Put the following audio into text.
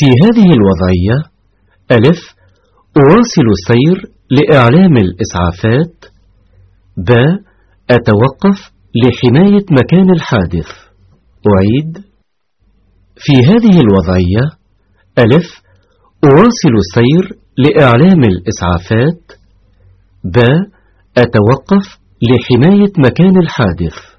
في هذه الوضعية ألف أواصل السير لإعلام الإسعافات ب أتوقف لحماية مكان الحادث. أعيد. في هذه الوضعية ألف أواصل السير لإعلام الإسعافات ب أتوقف لحماية مكان الحادث.